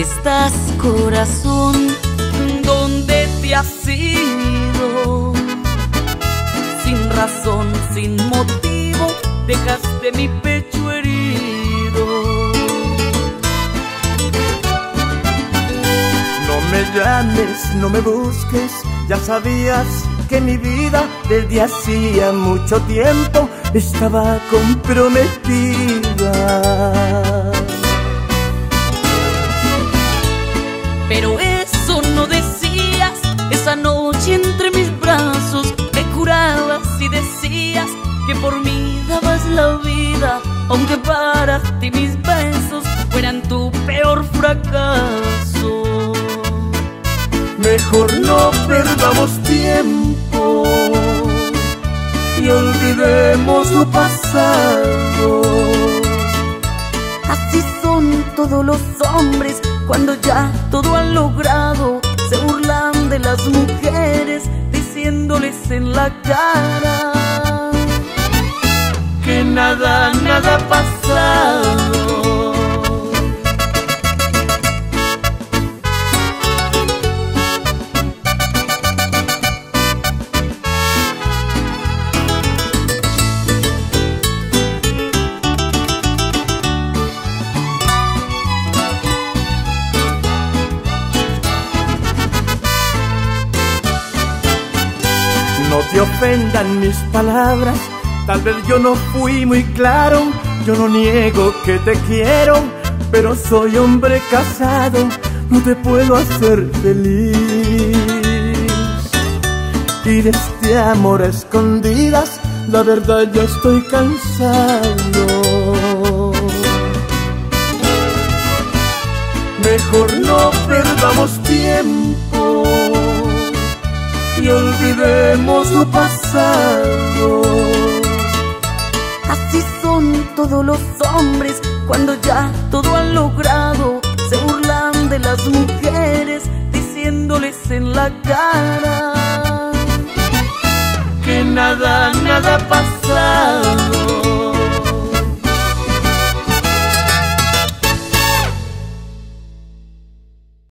estás, corazón? ¿Dónde te has ido? Sin razón, sin motivo, dejaste mi pecho herido. No me llames, no me busques, ya sabías que mi vida desde hacía mucho tiempo estaba comprometida. Pero eso no decías, esa noche entre mis brazos me curabas y decías que por mí dabas la vida, aunque para ti mis besos fueran tu peor fracaso. Mejor no perdamos tiempo y olvidemos lo pasado. Así todos los hombres cuando ya todo han logrado. Se burlan de las mujeres diciéndoles en la cara que nada, nada ha No te ofendan mis palabras, tal vez yo no fui muy claro, yo no niego que te quiero, pero soy hombre casado, no te puedo hacer feliz. Y de este amor a escondidas, la verdad ya estoy cansado. Mejor no perdamos tiempo olvidemos lo pasado. Así son todos los hombres cuando ya todo han logrado. Se burlan de las mujeres diciéndoles en la cara que nada, nada ha pasado.